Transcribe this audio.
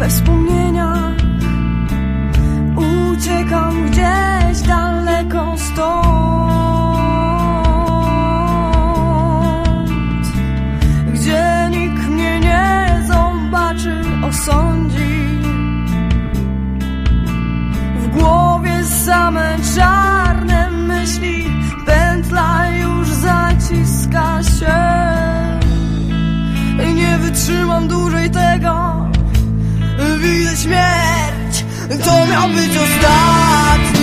we wspomnieniach. Uciekam gdzieś daleko stąd Gdzie nikt mnie nie zobaczy, osądzi. W głowie same czarne myśli Pętla już zaciska się. Nie wytrzymam dłużej tego Widzę śmierć To miał być ostatni